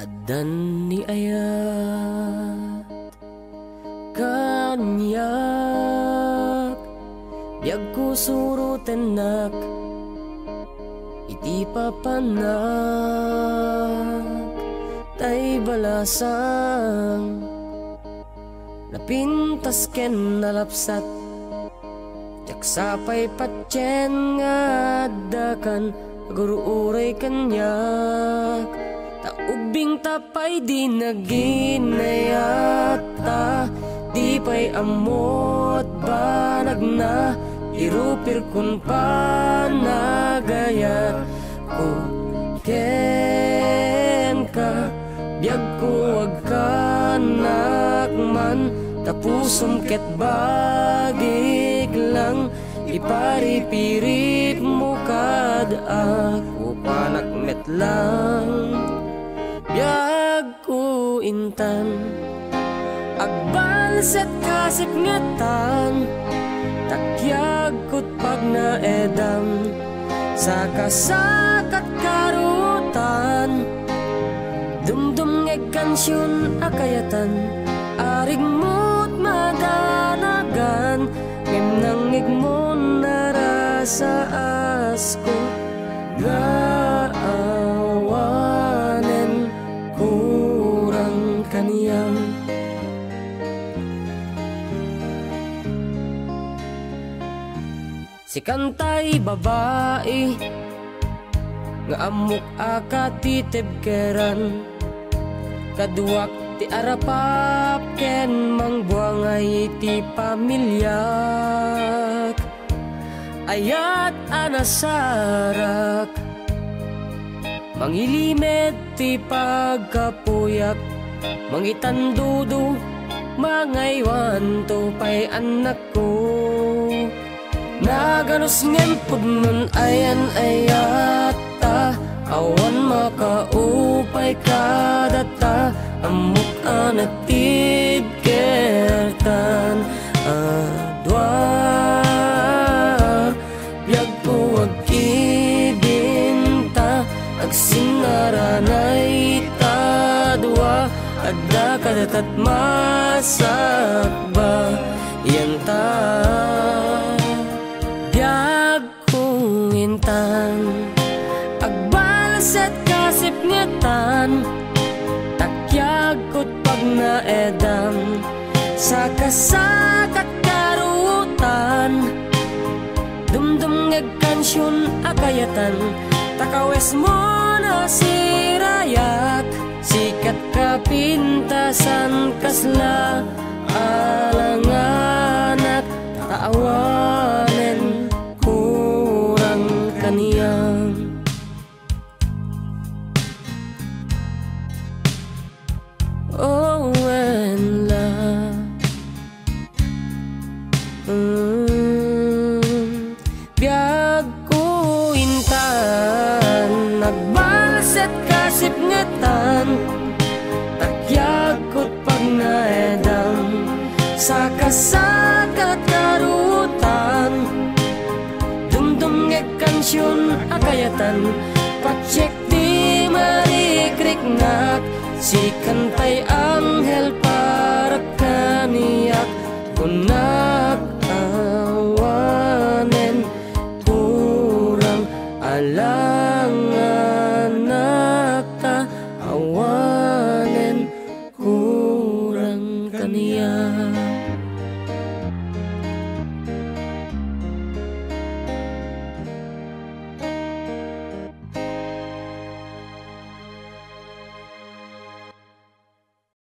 Adan ni ayat Kanyak Biyag ko surutenak Iti papanak Tay balasang Napintas ken nalapsat Jaksapay patyen nga dakan Guruuray kanyak tapay di naginayata Di pa'y amot banag na. Irupir kun panagayat ko. Ken ka Biyag ko wag ka nakman. Tapusom ket bagig lang Iparipirip mo kad ako. Panakmet lang Ko intan Agbal set kasip ngatan Takyag kot pag na edam Sa kasakat karutan. Dumdum ngeg kansyon akayatan. Arig mo't madanagan. Ngem nang ngeg mo narasa asko Nga Si kantay babae Nga amok akati tibkeran Kaduak ti arapap ken mangbuangay ti pamilyak Ayat anasarak Mangilimet ti pagkapuyak. Mangitandudo mga iwan to pa'y anak ko Naganos ngem pudnon ayan ayata Awan makaupay kadata Amok anatib kertan Adwa Biyag po agkibinta Agsingaranay Adda kadatat masakba. Yanta Biyag intan Agbalas at kasip ngatan Takyag ko't pag naedam Sa kasakat karutan Dumdum ngag kansyon akayatan. Takawes mo na sirayak Sikat kapintasan kasla Alangan mm, Biyag ko intan. Nagbalas at kasip ngatan Takyagkot pag naedam Sa kasakat Dumdum ngek kansyon akayatan. Pacheck di marikriknak Si kantay anghel Kuna